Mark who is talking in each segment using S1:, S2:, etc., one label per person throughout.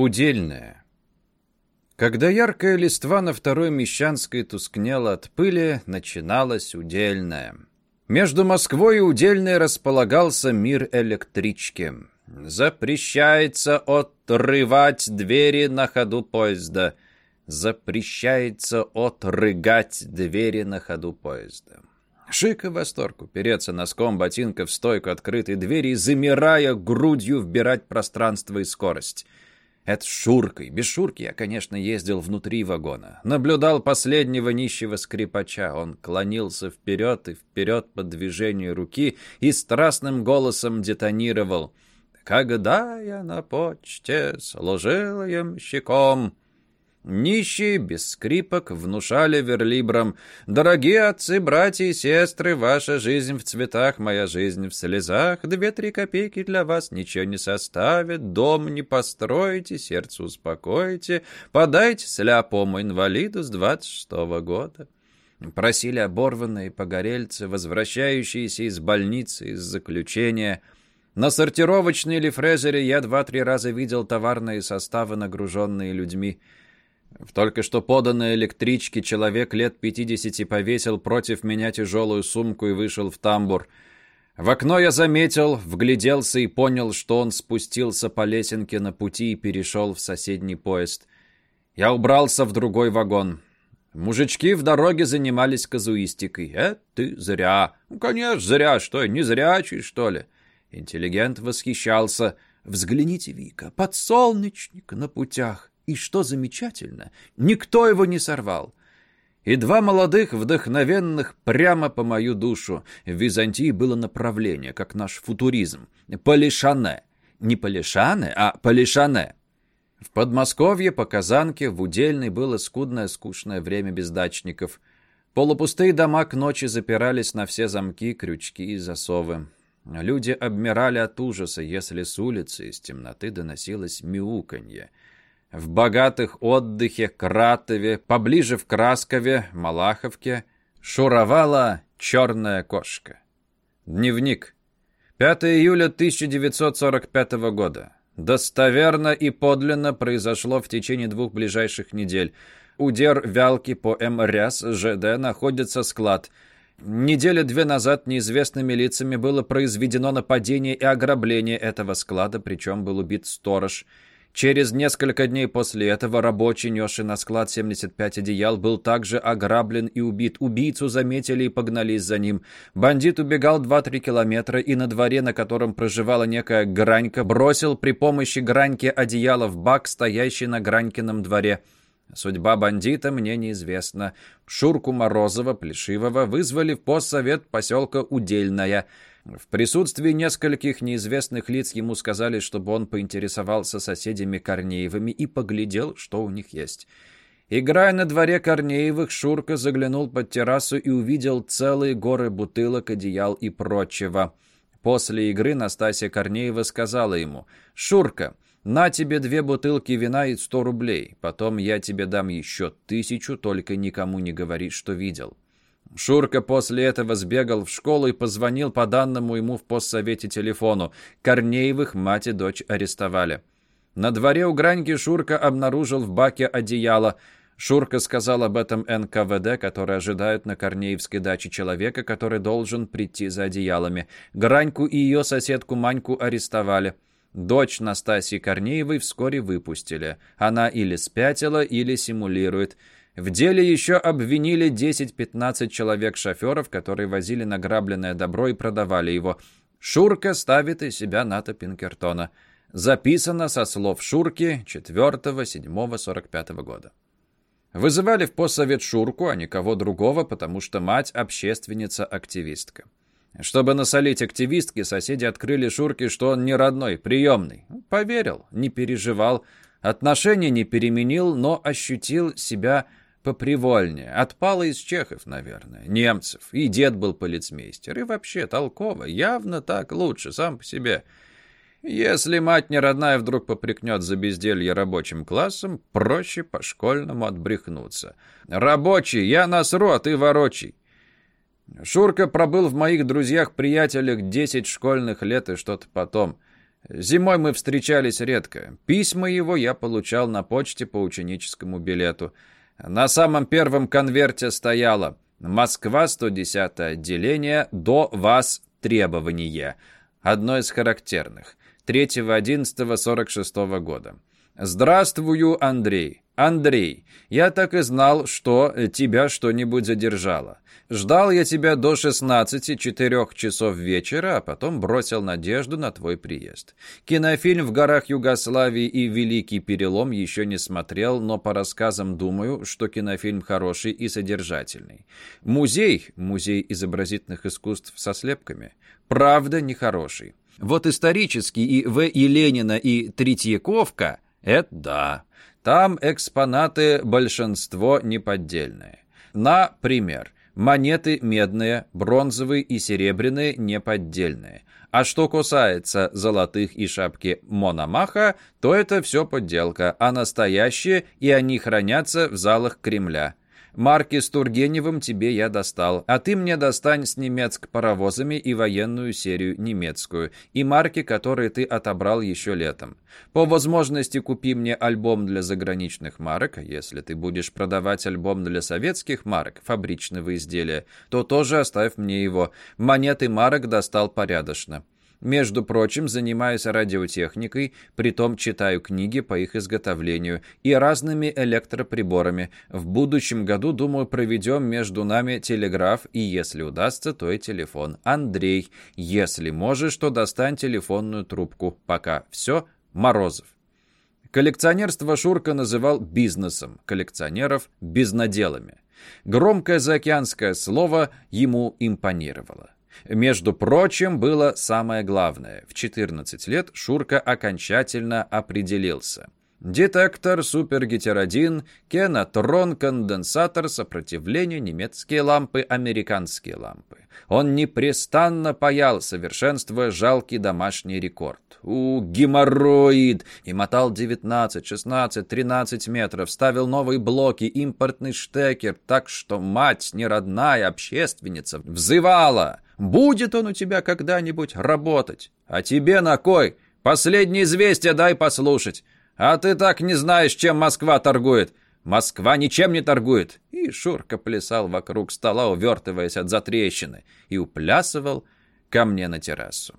S1: Удельная. Когда яркая листва на второй Мещанской тускнела от пыли, начиналась удельная. Между Москвой и удельной располагался мир электрички. Запрещается отрывать двери на ходу поезда. Запрещается отрыгать двери на ходу поезда. Шик и восторг упереться носком ботинка в стойку открытой двери и, замирая грудью, вбирать пространство и скорость. Это с Шуркой. Без Шурки я, конечно, ездил внутри вагона. Наблюдал последнего нищего скрипача. Он клонился вперед и вперед по движению руки и страстным голосом детонировал. «Когда я на почте служил ямщиком...» Нищие, без скрипок, внушали верлибрам. «Дорогие отцы, братья и сестры, ваша жизнь в цветах, моя жизнь в слезах. Две-три копейки для вас ничего не составит. Дом не построите, сердце успокоите. Подайте сляпому инвалиду с двадцать шестого года». Просили оборванные погорельцы, возвращающиеся из больницы, из заключения – на сортировочной Лифрезере я два-три раза видел товарные составы, нагруженные людьми. В только что поданной электричке человек лет пятидесяти повесил против меня тяжелую сумку и вышел в тамбур. В окно я заметил, вгляделся и понял, что он спустился по лесенке на пути и перешел в соседний поезд. Я убрался в другой вагон. Мужички в дороге занимались казуистикой. «Это ты зря». «Ну, конечно, зря. Что, не зрячий, что ли?» Интеллигент восхищался. «Взгляните, Вика, подсолнечник на путях. И что замечательно, никто его не сорвал. И два молодых, вдохновенных, прямо по мою душу. В Византии было направление, как наш футуризм. Полишане. Не Полишане, а Полишане. В Подмосковье, по Казанке, в Удельной было скудное, скучное время без дачников. Полупустые дома к ночи запирались на все замки, крючки и засовы. Люди обмирали от ужаса, если с улицы из темноты доносилось мяуканье. В богатых отдыхе Кратове, поближе в Краскове, Малаховке, шуровала черная кошка. Дневник. 5 июля 1945 года. Достоверно и подлинно произошло в течение двух ближайших недель. У Дер Вялки по МРЯС ЖД находится склад. Недели две назад неизвестными лицами было произведено нападение и ограбление этого склада, причем был убит сторож. Через несколько дней после этого рабочий, несший на склад 75 одеял, был также ограблен и убит. Убийцу заметили и погнались за ним. Бандит убегал 2-3 километра и на дворе, на котором проживала некая Гранька, бросил при помощи Граньки одеяло в бак, стоящий на Гранькином дворе. Судьба бандита мне неизвестна. Шурку Морозова, Плешивого, вызвали в постсовет поселка Удельная – в присутствии нескольких неизвестных лиц ему сказали, чтобы он поинтересовался соседями Корнеевыми и поглядел, что у них есть. Играя на дворе Корнеевых, Шурка заглянул под террасу и увидел целые горы бутылок, одеял и прочего. После игры Настасья Корнеева сказала ему, «Шурка, на тебе две бутылки вина и сто рублей. Потом я тебе дам еще тысячу, только никому не говори, что видел». Шурка после этого сбегал в школу и позвонил по данному ему в постсовете телефону. Корнеевых мать и дочь арестовали. На дворе у Граньки Шурка обнаружил в баке одеяло. Шурка сказал об этом НКВД, который ожидает на Корнеевской даче человека, который должен прийти за одеялами. Граньку и ее соседку Маньку арестовали. Дочь Настасьи Корнеевой вскоре выпустили. Она или спятила, или симулирует. В деле еще обвинили 10-15 человек-шоферов, которые возили награбленное добро и продавали его. Шурка ставит из себя Ната Пинкертона. Записано со слов Шурки 4-7-45 года. Вызывали в постсовет Шурку, а никого другого, потому что мать общественница-активистка. Чтобы насолить активистке, соседи открыли Шурке, что он не родной, приемный. Поверил, не переживал, отношения не переменил, но ощутил себя попривольнее. Отпало из чехов, наверное, немцев. И дед был полицмейстер. И вообще толково. Явно так лучше, сам по себе. Если мать не родная вдруг попрекнет за безделье рабочим классом, проще по-школьному отбрехнуться. «Рабочий, я насру, а ты ворочий». Шурка пробыл в моих друзьях-приятелях десять школьных лет и что-то потом. Зимой мы встречались редко. Письма его я получал на почте по ученическому билету. На самом первом конверте стояло «Москва, 110 отделение, до вас требование». Одно из характерных. 3.11.46 года. «Здравствую, Андрей. Андрей, я так и знал, что тебя что-нибудь задержало. Ждал я тебя до 16-4 часов вечера, а потом бросил надежду на твой приезд. Кинофильм «В горах Югославии» и «Великий перелом» еще не смотрел, но по рассказам думаю, что кинофильм хороший и содержательный. Музей, музей изобразительных искусств со слепками, правда нехороший. Вот исторический и В. и Ленина, и Третьяковка – это да. Там экспонаты большинство неподдельные. Например, монеты медные, бронзовые и серебряные неподдельные. А что касается золотых и шапки Мономаха, то это все подделка, а настоящие, и они хранятся в залах Кремля. Марки с Тургеневым тебе я достал, а ты мне достань с немецк паровозами и военную серию немецкую, и марки, которые ты отобрал еще летом. По возможности купи мне альбом для заграничных марок, а если ты будешь продавать альбом для советских марок, фабричного изделия, то тоже оставь мне его. Монеты марок достал порядочно. Между прочим, занимаюсь радиотехникой, притом читаю книги по их изготовлению и разными электроприборами. В будущем году, думаю, проведем между нами телеграф и, если удастся, то и телефон. Андрей, если можешь, то достань телефонную трубку. Пока все, Морозов. Коллекционерство Шурка называл бизнесом, коллекционеров – безнаделами. Громкое заокеанское слово ему импонировало. Между прочим, было самое главное. В 14 лет Шурка окончательно определился. Детектор, супергетеродин, кенотрон, конденсатор, сопротивление, немецкие лампы, американские лампы. Он непрестанно паял, совершенствуя жалкий домашний рекорд. У, геморроид! И мотал 19, 16, 13 метров, ставил новые блоки, импортный штекер, так что мать, неродная общественница, взывала. Будет он у тебя когда-нибудь работать? А тебе на кой? Последнее известие дай послушать. А ты так не знаешь, чем Москва торгует. Москва ничем не торгует. И Шурка плясал вокруг стола, увертываясь от затрещины, и уплясывал ко мне на террасу.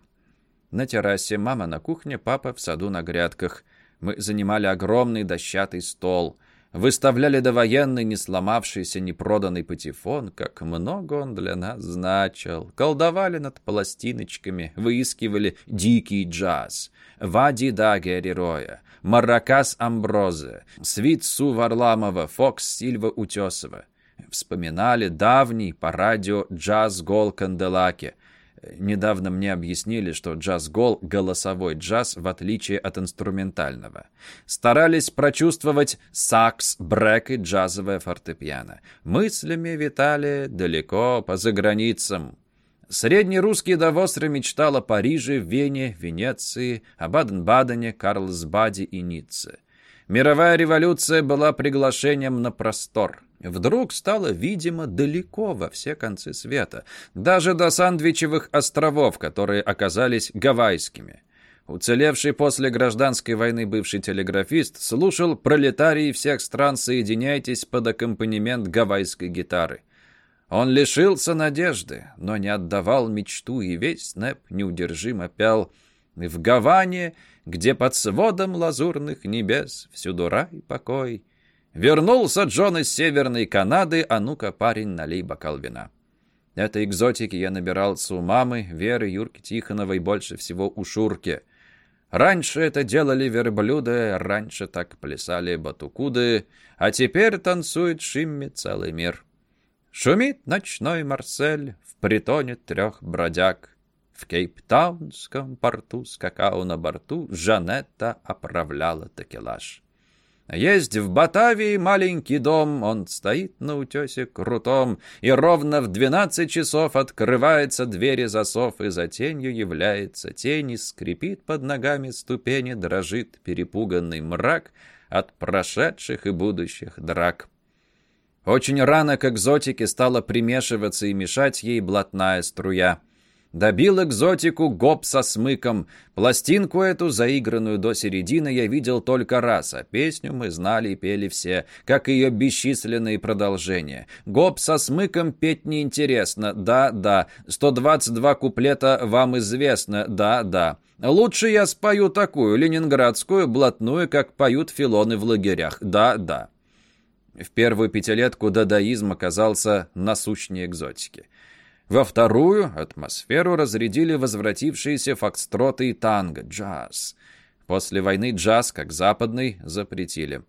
S1: На террасе мама на кухне, папа в саду на грядках. Мы занимали огромный дощатый стол — Выставляли довоенный, не сломавшийся, не проданный патефон, как много он для нас значил. Колдовали над пластиночками, выискивали дикий джаз. Вади Дагери Роя, Маракас Амброзе, Свитсу Варламова, Фокс Сильва Утесова. Вспоминали давний по радио джаз Гол Канделаке, Недавно мне объяснили, что джаз-гол — голосовой джаз, в отличие от инструментального. Старались прочувствовать сакс, брэк и джазовое фортепиано. Мыслями витали далеко, по заграницам. Русский Давосра мечтал о Париже, Вене, Венеции, о Баден-Бадене, Карлсбаде и Ницце. Мировая революция была приглашением на простор — вдруг стало видимо далеко во все концы света, даже до Сандвичевых островов, которые оказались гавайскими. Уцелевший после гражданской войны бывший телеграфист слушал «Пролетарии всех стран, соединяйтесь» под аккомпанемент гавайской гитары. Он лишился надежды, но не отдавал мечту, и весь НЭП неудержимо пел «В Гаване, где под сводом лазурных небес всюду рай и покой, Вернулся Джон из Северной Канады, а ну-ка, парень, налей бокал вина. Этой экзотики я набирался у мамы, Веры, Юрки Тихоновой, больше всего у Шурки. Раньше это делали верблюды, раньше так плясали батукуды, а теперь танцует Шимми целый мир. Шумит ночной Марсель в притоне трех бродяг. В Кейптаунском порту с какао на борту Жанетта оправляла такелаж. Есть в Батавии маленький дом, он стоит на утесе крутом, и ровно в двенадцать часов открывается двери засов, и за тенью является тень, и скрипит под ногами ступени, дрожит перепуганный мрак от прошедших и будущих драк. Очень рано к экзотике стала примешиваться и мешать ей блатная струя. Добил экзотику гоп со смыком. Пластинку эту, заигранную до середины, я видел только раз, а песню мы знали и пели все, как ее бесчисленные продолжения. Гоп со смыком петь неинтересно, да-да. 122 куплета вам известно, да-да. Лучше я спою такую, ленинградскую, блатную, как поют филоны в лагерях, да-да. В первую пятилетку дадаизм оказался насущнее экзотики. Во вторую атмосферу разрядили возвратившиеся фокстроты и танго, джаз. После войны джаз, как западный, запретили.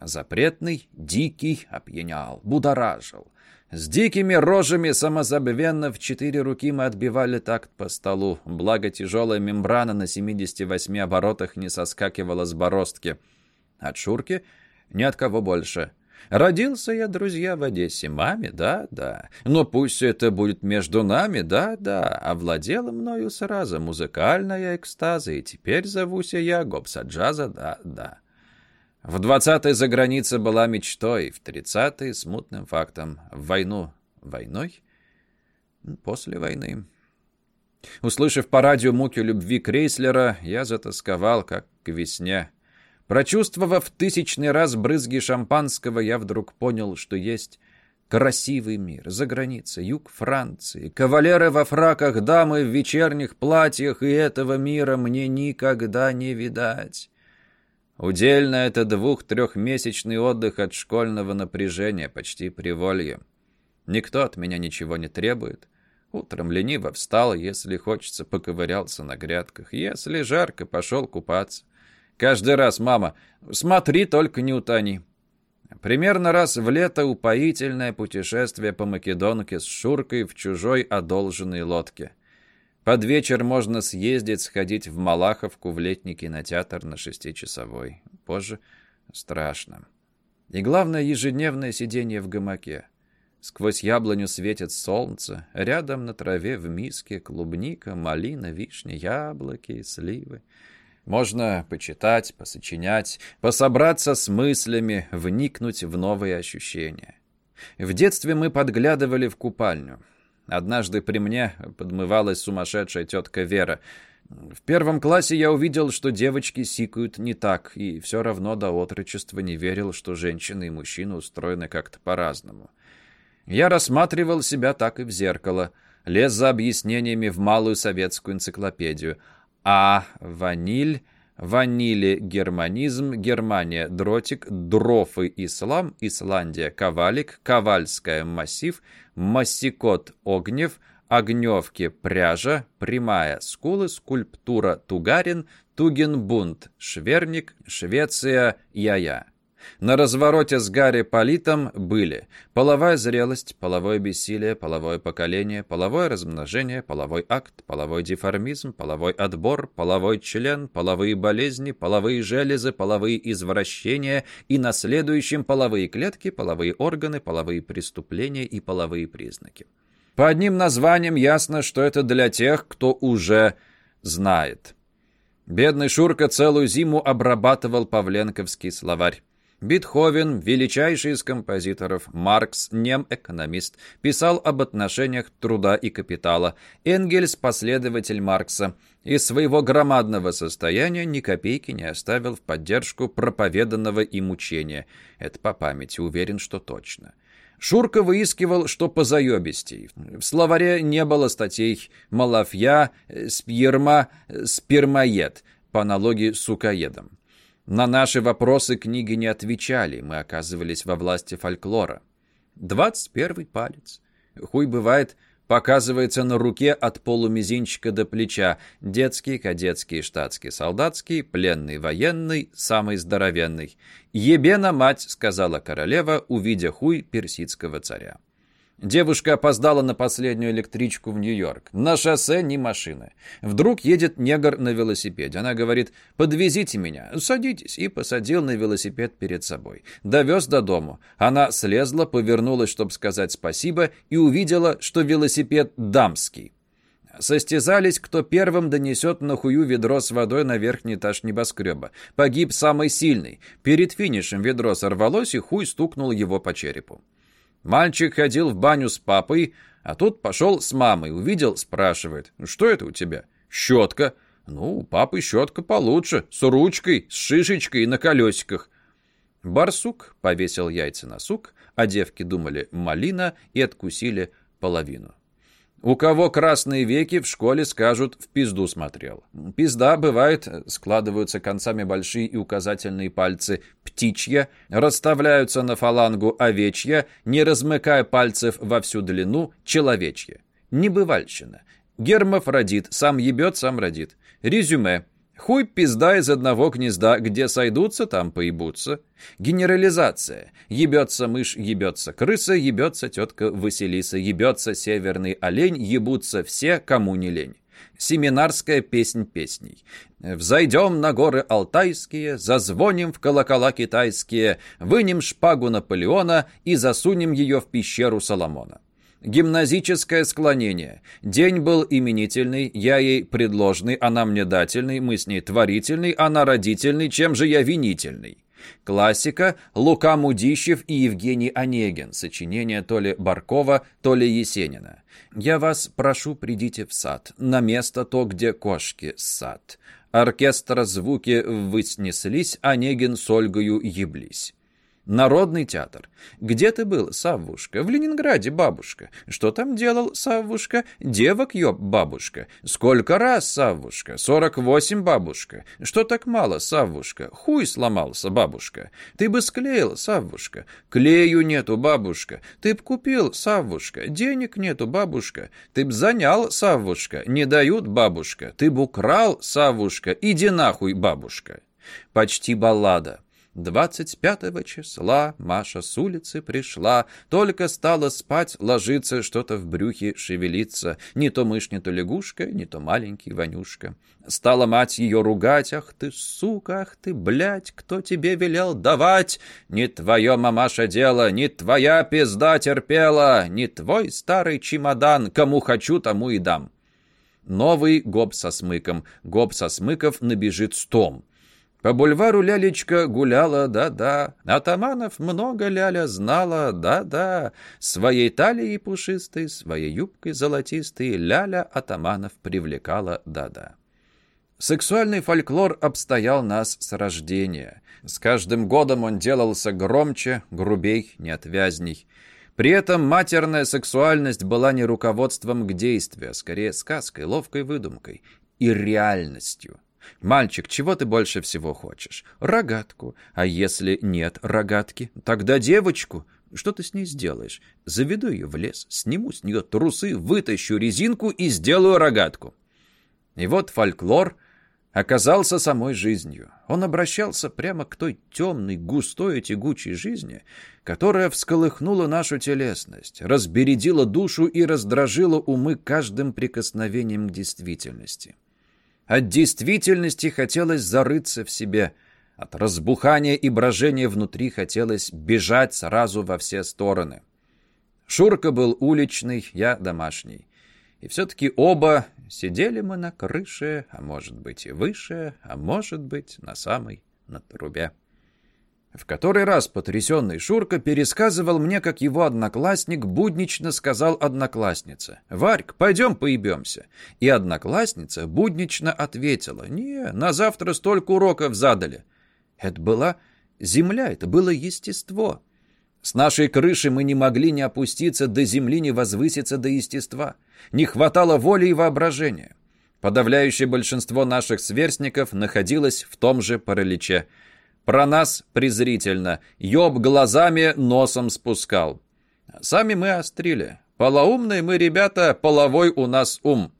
S1: Запретный, дикий, опьянял, будоражил. С дикими рожами самозабвенно в четыре руки мы отбивали такт по столу, благо тяжелая мембрана на 78 оборотах не соскакивала с бороздки. От Шурки ни от кого больше. Родился я, друзья, в Одессе. Маме, да-да. Но пусть это будет между нами, да-да. Овладела мною сразу музыкальная экстаза, и теперь зовусь я Гобса Джаза, да-да. В двадцатой за граница была мечтой, в тридцатой смутным фактом. В войну войной? После войны. Услышав по радио муки любви Крейслера, я затасковал, как к весне. Прочувствовав тысячный раз брызги шампанского, я вдруг понял, что есть красивый мир, за границей, юг Франции, кавалеры во фраках, дамы в вечерних платьях, и этого мира мне никогда не видать. Удельно это двух-трехмесячный отдых от школьного напряжения, почти приволье. Никто от меня ничего не требует. Утром лениво встал, если хочется, поковырялся на грядках. Если жарко, пошел купаться. Каждый раз, мама, смотри, только не утони. Примерно раз в лето упоительное путешествие по Македонке с Шуркой в чужой одолженной лодке. Под вечер можно съездить, сходить в Малаховку в летний кинотеатр на шестичасовой. Позже страшно. И главное, ежедневное сидение в гамаке. Сквозь яблоню светит солнце, рядом на траве в миске клубника, малина, вишня, яблоки, сливы. Можно почитать, посочинять, пособраться с мыслями, вникнуть в новые ощущения. В детстве мы подглядывали в купальню. Однажды при мне подмывалась сумасшедшая тетка Вера. В первом классе я увидел, что девочки сикают не так, и все равно до отрочества не верил, что женщины и мужчины устроены как-то по-разному. Я рассматривал себя так и в зеркало, лез за объяснениями в малую советскую энциклопедию — а. Ваниль. Ванили германизм, Германия дротик, дрофы ислам, Исландия ковалик, ковальская массив, массикот огнев, огневки пряжа, прямая скулы, скульптура тугарин, тугин бунт, шверник, Швеция яя. На развороте с Гарри Политом были половая зрелость, половое бессилие, половое поколение, половое размножение, половой акт, половой деформизм, половой отбор, половой член, половые болезни, половые железы, половые извращения и на следующем половые клетки, половые органы, половые преступления и половые признаки. По одним названиям ясно, что это для тех, кто уже знает. Бедный Шурка целую зиму обрабатывал павленковский словарь. Бетховен, величайший из композиторов, Маркс, нем-экономист, писал об отношениях труда и капитала. Энгельс, последователь Маркса, из своего громадного состояния ни копейки не оставил в поддержку проповеданного им учения. Это по памяти, уверен, что точно. Шурка выискивал, что по заебистей. В словаре не было статей «малафья», «спьерма», «спермоед» по аналогии с сукоедом. На наши вопросы книги не отвечали, мы оказывались во власти фольклора. Двадцать первый палец. Хуй бывает, показывается на руке от полумизинчика до плеча. Детский, кадетский, штатский, солдатский, пленный, военный, самый здоровенный. «Ебена мать», — сказала королева, увидя хуй персидского царя. Девушка опоздала на последнюю электричку в Нью-Йорк. На шоссе ни машины. Вдруг едет негр на велосипеде. Она говорит, подвезите меня, садитесь. И посадил на велосипед перед собой. Довез до дому. Она слезла, повернулась, чтобы сказать спасибо, и увидела, что велосипед дамский. Состязались, кто первым донесет на хую ведро с водой на верхний этаж небоскреба. Погиб самый сильный. Перед финишем ведро сорвалось, и хуй стукнул его по черепу. Мальчик ходил в баню с папой, а тут пошел с мамой, увидел, спрашивает, что это у тебя? Щетка. Ну, у папы щетка получше, с ручкой, с шишечкой и на колесиках. Барсук повесил яйца на сук, а девки думали «малина» и откусили половину. У кого красные веки, в школе скажут «в пизду смотрел». Пизда, бывает, складываются концами большие и указательные пальцы птичья, расставляются на фалангу овечья, не размыкая пальцев во всю длину человечья. Небывальщина. Гермов родит, сам ебет, сам родит. Резюме. Хуй пизда из одного гнезда, где сойдутся, там поебутся. Генерализация. Ебется мышь, ебется крыса, ебется тетка Василиса, ебется северный олень, ебутся все, кому не лень. Семинарская песнь песней. Взойдем на горы Алтайские, зазвоним в колокола китайские, вынем шпагу Наполеона и засунем ее в пещеру Соломона. Гимназическое склонение. День был именительный, я ей предложный, она мне дательный, мы с ней творительный, она родительный, чем же я винительный? Классика Лука Мудищев и Евгений Онегин. Сочинение то ли Баркова, то ли Есенина. «Я вас прошу, придите в сад, на место то, где кошки сад». Оркестра звуки ввысь неслись, Онегин с Ольгою еблись. Народный театр. Где ты был, Саввушка? В Ленинграде, бабушка. Что там делал, Саввушка? Девок ёб, бабушка. Сколько раз, Саввушка? Сорок восемь, бабушка. Что так мало, Саввушка? Хуй сломался, бабушка. Ты бы склеил, Саввушка. Клею нету, бабушка. Ты б купил, Саввушка. Денег нету, бабушка. Ты б занял, Саввушка. Не дают, бабушка. Ты б украл, Саввушка. Иди нахуй, бабушка. Почти баллада. Двадцать пятого числа Маша с улицы пришла, только стала спать, ложиться, что-то в брюхе шевелиться, не то мышь, не то лягушка, не то маленький Ванюшка. Стала мать ее ругать, ах ты, сука, ах ты, блядь, кто тебе велел давать? Не твое, мамаша, дело, не твоя пизда терпела, не твой старый чемодан, кому хочу, тому и дам. Новый гоп со смыком, гоп со смыков набежит стом. По бульвару лялечка гуляла, да-да. Атаманов много ляля знала, да-да. Своей талией пушистой, своей юбкой золотистой ляля атаманов привлекала, да-да. Сексуальный фольклор обстоял нас с рождения. С каждым годом он делался громче, грубей, неотвязней. При этом матерная сексуальность была не руководством к действию, а скорее сказкой, ловкой выдумкой и реальностью. «Мальчик, чего ты больше всего хочешь?» «Рогатку. А если нет рогатки?» «Тогда девочку». «Что ты с ней сделаешь?» «Заведу ее в лес, сниму с нее трусы, вытащу резинку и сделаю рогатку». И вот фольклор оказался самой жизнью. Он обращался прямо к той темной, густой и тягучей жизни, которая всколыхнула нашу телесность, разбередила душу и раздражила умы каждым прикосновением к действительности. От действительности хотелось зарыться в себе. От разбухания и брожения внутри хотелось бежать сразу во все стороны. Шурка был уличный, я домашний. И все-таки оба сидели мы на крыше, а может быть и выше, а может быть на самой на трубе. В который раз потрясенный Шурка пересказывал мне, как его одноклассник буднично сказал однокласснице. «Варьк, пойдем поебемся». И одноклассница буднично ответила. «Не, на завтра столько уроков задали». Это была земля, это было естество. С нашей крыши мы не могли не опуститься до земли, не возвыситься до естества. Не хватало воли и воображения. Подавляющее большинство наших сверстников находилось в том же параличе – про нас презрительно. Ёб глазами носом спускал. Сами мы острили. Полоумные мы, ребята, половой у нас ум.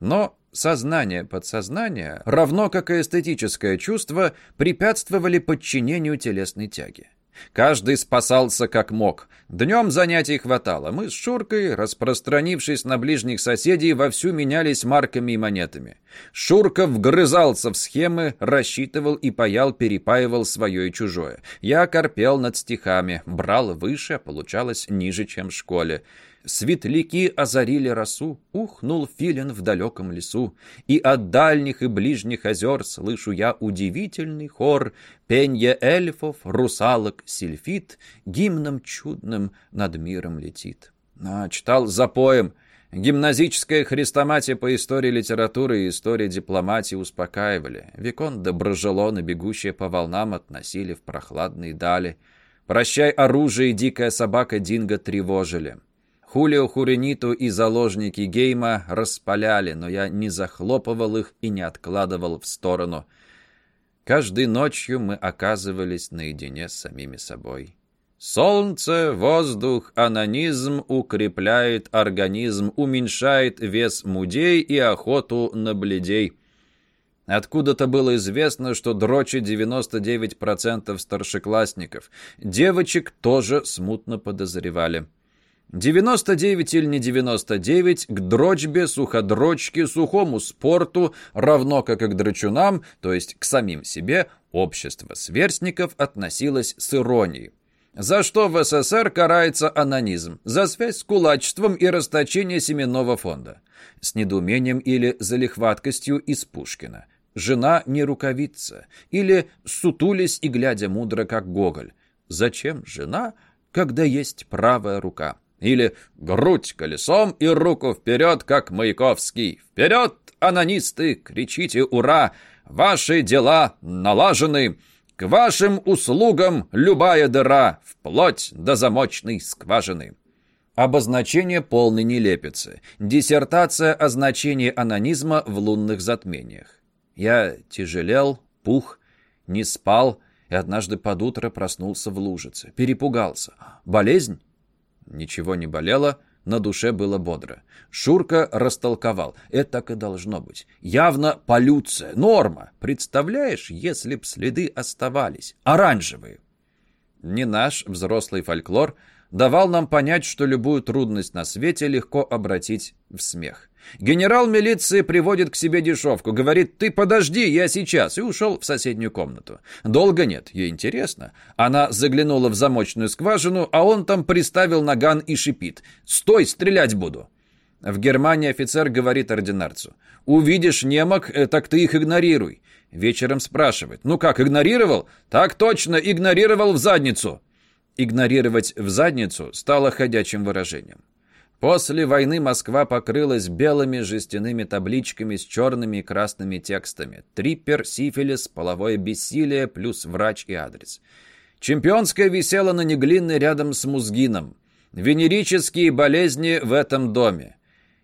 S1: Но сознание, подсознание, равно как и эстетическое чувство, препятствовали подчинению телесной тяги. Каждый спасался как мог. Днем занятий хватало. Мы с Шуркой, распространившись на ближних соседей, вовсю менялись марками и монетами. Шурка вгрызался в схемы, рассчитывал и паял, перепаивал свое и чужое. Я корпел над стихами, брал выше, а получалось ниже, чем в школе. Светляки озарили росу, ухнул филин в далеком лесу, и от дальних и ближних озер слышу я удивительный хор, пенье эльфов, русалок, сильфит, гимном чудным над миром летит. А, читал запоем. Гимназическая хрестоматия по истории литературы и истории дипломатии успокаивали. Викон доброжелоны, бегущие по волнам, относили в прохладные дали. Прощай оружие и дикая собака Динго тревожили. Хулио Хурениту и заложники Гейма распаляли, но я не захлопывал их и не откладывал в сторону. Каждой ночью мы оказывались наедине с самими собой. Солнце, воздух, анонизм укрепляет организм, уменьшает вес мудей и охоту на бледей. Откуда-то было известно, что дрочи 99% старшеклассников. Девочек тоже смутно подозревали. 99 или не 99 к дрочбе, суходрочке, сухому спорту, равно как и к драчунам, то есть к самим себе, общество сверстников относилось с иронией. За что в СССР карается анонизм? За связь с кулачеством и расточение семенного фонда. С недоумением или залихваткостью из Пушкина. Жена не рукавица. Или сутулись и глядя мудро, как Гоголь. Зачем жена, когда есть правая рука? Или грудь колесом и руку вперед, как Маяковский. Вперед, анонисты, кричите «Ура!» Ваши дела налажены. К вашим услугам любая дыра, вплоть до замочной скважины. Обозначение полной нелепицы. Диссертация о значении анонизма в лунных затмениях. Я тяжелел, пух, не спал и однажды под утро проснулся в лужице. Перепугался. Болезнь? Ничего не болело, на душе было бодро. Шурка растолковал. Это так и должно быть. Явно полюция, норма. Представляешь, если б следы оставались. Оранжевые. Не наш взрослый фольклор давал нам понять, что любую трудность на свете легко обратить в смех. Генерал милиции приводит к себе дешевку, говорит «ты подожди, я сейчас», и ушел в соседнюю комнату. Долго нет, ей интересно. Она заглянула в замочную скважину, а он там приставил наган и шипит «стой, стрелять буду». В Германии офицер говорит ординарцу «увидишь немок, э, так ты их игнорируй». Вечером спрашивает «ну как, игнорировал?» «Так точно, игнорировал в задницу». Игнорировать в задницу стало ходячим выражением. После войны Москва покрылась белыми жестяными табличками с черными и красными текстами. Триппер, сифилис, половое бессилие, плюс врач и адрес. Чемпионская висела на Неглинной рядом с Музгином. Венерические болезни в этом доме.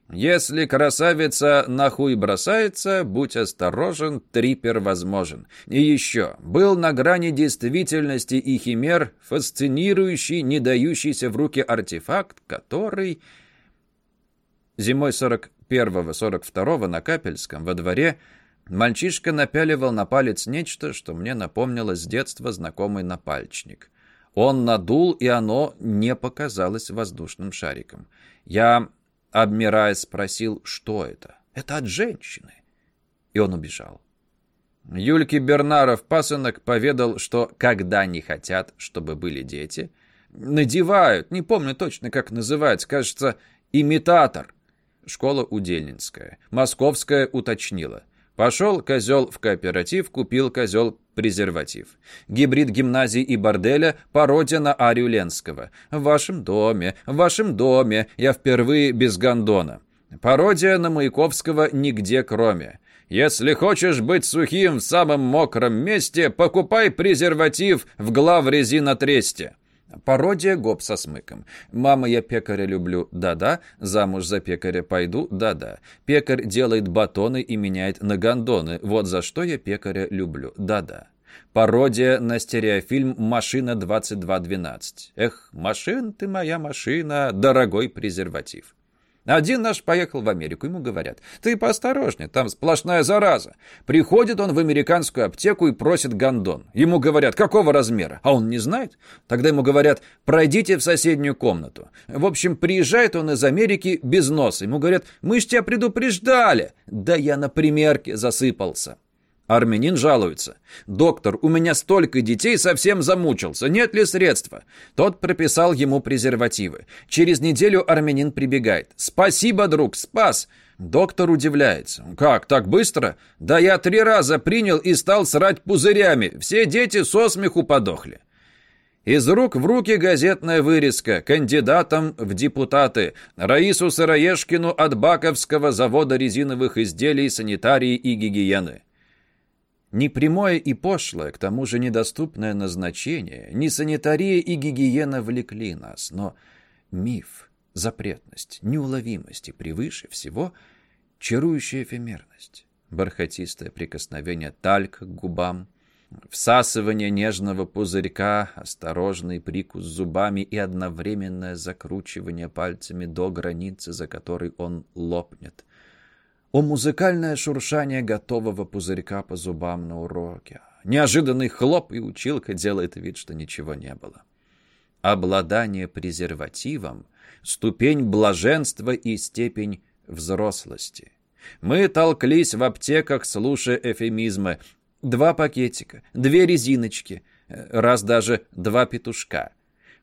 S1: Если красавица нахуй бросается, будь осторожен, трипер возможен. И еще, был на грани действительности и химер фасцинирующий, не дающийся в руки артефакт, который... Зимой 41-42 на Капельском во дворе мальчишка напяливал на палец нечто, что мне напомнило с детства знакомый напальчник. Он надул, и оно не показалось воздушным шариком. Я, обмирая, спросил, что это. Это от женщины. И он убежал. Юльки Бернаров пасынок поведал, что когда не хотят, чтобы были дети, надевают, не помню точно, как называется, кажется, имитатор. Школа Удельнинская. Московская уточнила. Пошел козел в кооператив, купил козел презерватив. Гибрид гимназии и борделя – пародия на Арию Ленского. В вашем доме, в вашем доме я впервые без гондона. Пародия на Маяковского нигде кроме. Если хочешь быть сухим в самом мокром месте, покупай презерватив в главрези на тресте. Пародия гоп со смыком. «Мама, я пекаря люблю, да-да. Замуж за пекаря пойду, да-да. Пекарь делает батоны и меняет на гондоны. Вот за что я пекаря люблю, да-да». Пародия на стереофильм «Машина 2212». «Эх, машин ты моя машина, дорогой презерватив». Один наш поехал в Америку, ему говорят, ты поосторожнее, там сплошная зараза. Приходит он в американскую аптеку и просит гондон. Ему говорят, какого размера? А он не знает. Тогда ему говорят, пройдите в соседнюю комнату. В общем, приезжает он из Америки без носа. Ему говорят, мы ж тебя предупреждали. Да я на примерке засыпался. Армянин жалуется. «Доктор, у меня столько детей, совсем замучился. Нет ли средства?» Тот прописал ему презервативы. Через неделю армянин прибегает. «Спасибо, друг, спас!» Доктор удивляется. «Как, так быстро? Да я три раза принял и стал срать пузырями. Все дети со смеху подохли». Из рук в руки газетная вырезка кандидатам в депутаты Раису Сыроежкину от Баковского завода резиновых изделий санитарии и гигиены. Непрямое и пошлое, к тому же недоступное назначение, не санитария и гигиена влекли нас, но миф, запретность, неуловимость и превыше всего чарующая эфемерность, бархатистое прикосновение талька к губам, всасывание нежного пузырька, осторожный прикус зубами и одновременное закручивание пальцами до границы, за которой он лопнет. О музыкальное шуршание готового пузырька по зубам на уроке. Неожиданный хлоп, и училка делает вид, что ничего не было. Обладание презервативом — ступень блаженства и степень взрослости. Мы толклись в аптеках, слушая эфемизмы. Два пакетика, две резиночки, раз даже два петушка.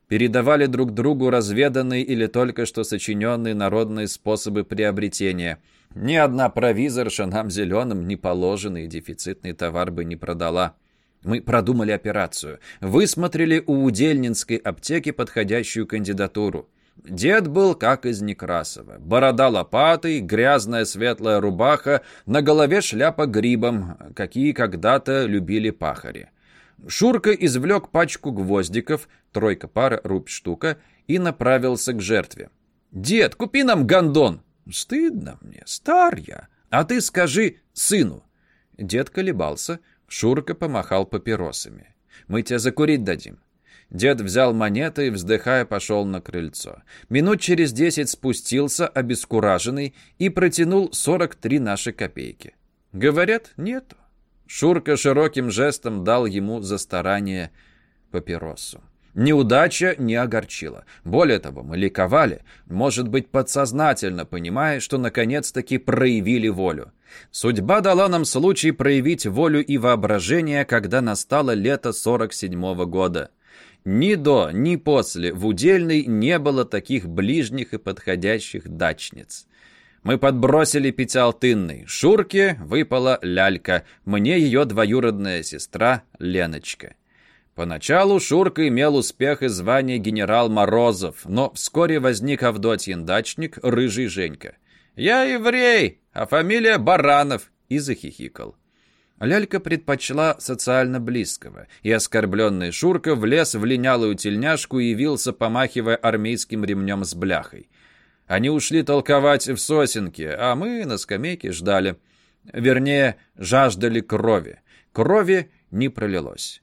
S1: Передавали друг другу разведанные или только что сочиненные народные способы приобретения — ни одна провизорша нам зеленым неположенный дефицитный товар бы не продала. Мы продумали операцию. Высмотрели у Удельнинской аптеки подходящую кандидатуру. Дед был как из Некрасова. Борода лопатой, грязная светлая рубаха, на голове шляпа грибом, какие когда-то любили пахари. Шурка извлек пачку гвоздиков, тройка пара рубь штука, и направился к жертве. «Дед, купи нам гондон!» «Стыдно мне, стар я. А ты скажи сыну». Дед колебался, Шурка помахал папиросами. «Мы тебя закурить дадим». Дед взял монеты и, вздыхая, пошел на крыльцо. Минут через десять спустился, обескураженный, и протянул сорок три наши копейки. Говорят, нету. Шурка широким жестом дал ему за старание папиросу. Неудача не огорчила. Более того, мы ликовали, может быть, подсознательно понимая, что наконец-таки проявили волю. Судьба дала нам случай проявить волю и воображение, когда настало лето 47-го года. Ни до, ни после в Удельной не было таких ближних и подходящих дачниц. Мы подбросили пятиалтынный. Шурке выпала лялька, мне ее двоюродная сестра Леночка. Поначалу Шурка имел успех и звание генерал Морозов, но вскоре возник Авдотьин дачник, рыжий Женька. «Я еврей, а фамилия Баранов», и захихикал. Лялька предпочла социально близкого, и оскорбленный Шурка влез в линялую тельняшку и явился, помахивая армейским ремнем с бляхой. Они ушли толковать в сосенке, а мы на скамейке ждали. Вернее, жаждали крови. Крови не пролилось.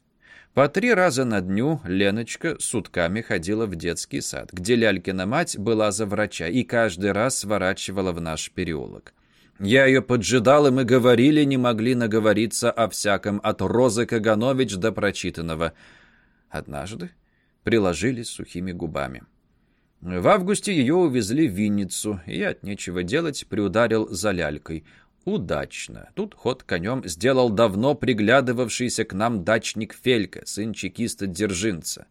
S1: По три раза на дню Леночка сутками ходила в детский сад, где Лялькина мать была за врача и каждый раз сворачивала в наш переулок. Я ее поджидал, и мы говорили, не могли наговориться о всяком, от Розы Каганович до прочитанного. Однажды приложились сухими губами. В августе ее увезли в Винницу, и от нечего делать приударил за лялькой. Удачно. Тут ход конем сделал давно приглядывавшийся к нам дачник Фелька, сын чекиста Дзержинца.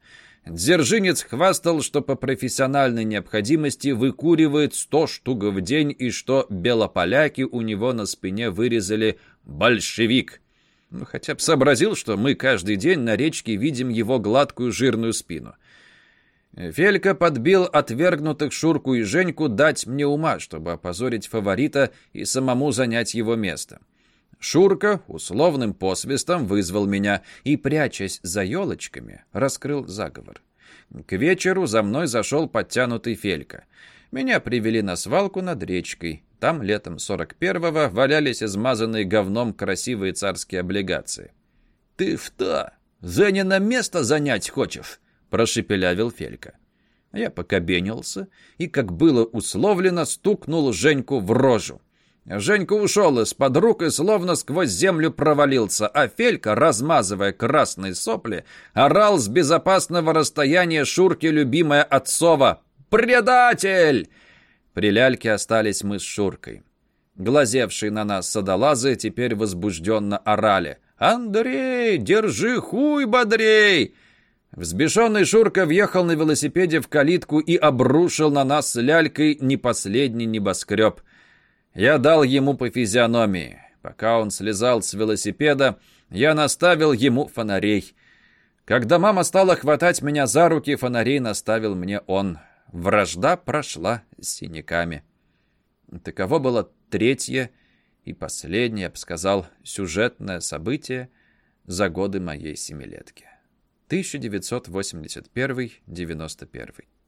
S1: Дзержинец хвастал, что по профессиональной необходимости выкуривает сто штук в день и что белополяки у него на спине вырезали «большевик». Ну, хотя бы сообразил, что мы каждый день на речке видим его гладкую жирную спину. Фелька подбил отвергнутых Шурку и Женьку дать мне ума, чтобы опозорить фаворита и самому занять его место. Шурка условным посвистом вызвал меня и, прячась за елочками, раскрыл заговор. К вечеру за мной зашел подтянутый Фелька. Меня привели на свалку над речкой. Там летом 41-го валялись измазанные говном красивые царские облигации. «Ты что, Зенина место занять хочешь?» Прошепелявил Фелька. Я покобенился и, как было условлено, стукнул Женьку в рожу. Женька ушел из-под рук и словно сквозь землю провалился, а Фелька, размазывая красные сопли, орал с безопасного расстояния Шурки любимая отцова «Предатель!» При ляльке остались мы с Шуркой. Глазевшие на нас садолазы теперь возбужденно орали. «Андрей, держи хуй бодрей!» Взбешенный Шурка въехал на велосипеде в калитку и обрушил на нас с лялькой не последний небоскреб. Я дал ему по физиономии. Пока он слезал с велосипеда, я наставил ему фонарей. Когда мама стала хватать меня за руки, фонарей наставил мне он. Вражда прошла с синяками. Таково было третье и последнее, я бы сказал, сюжетное событие за годы моей семилетки. 1981-91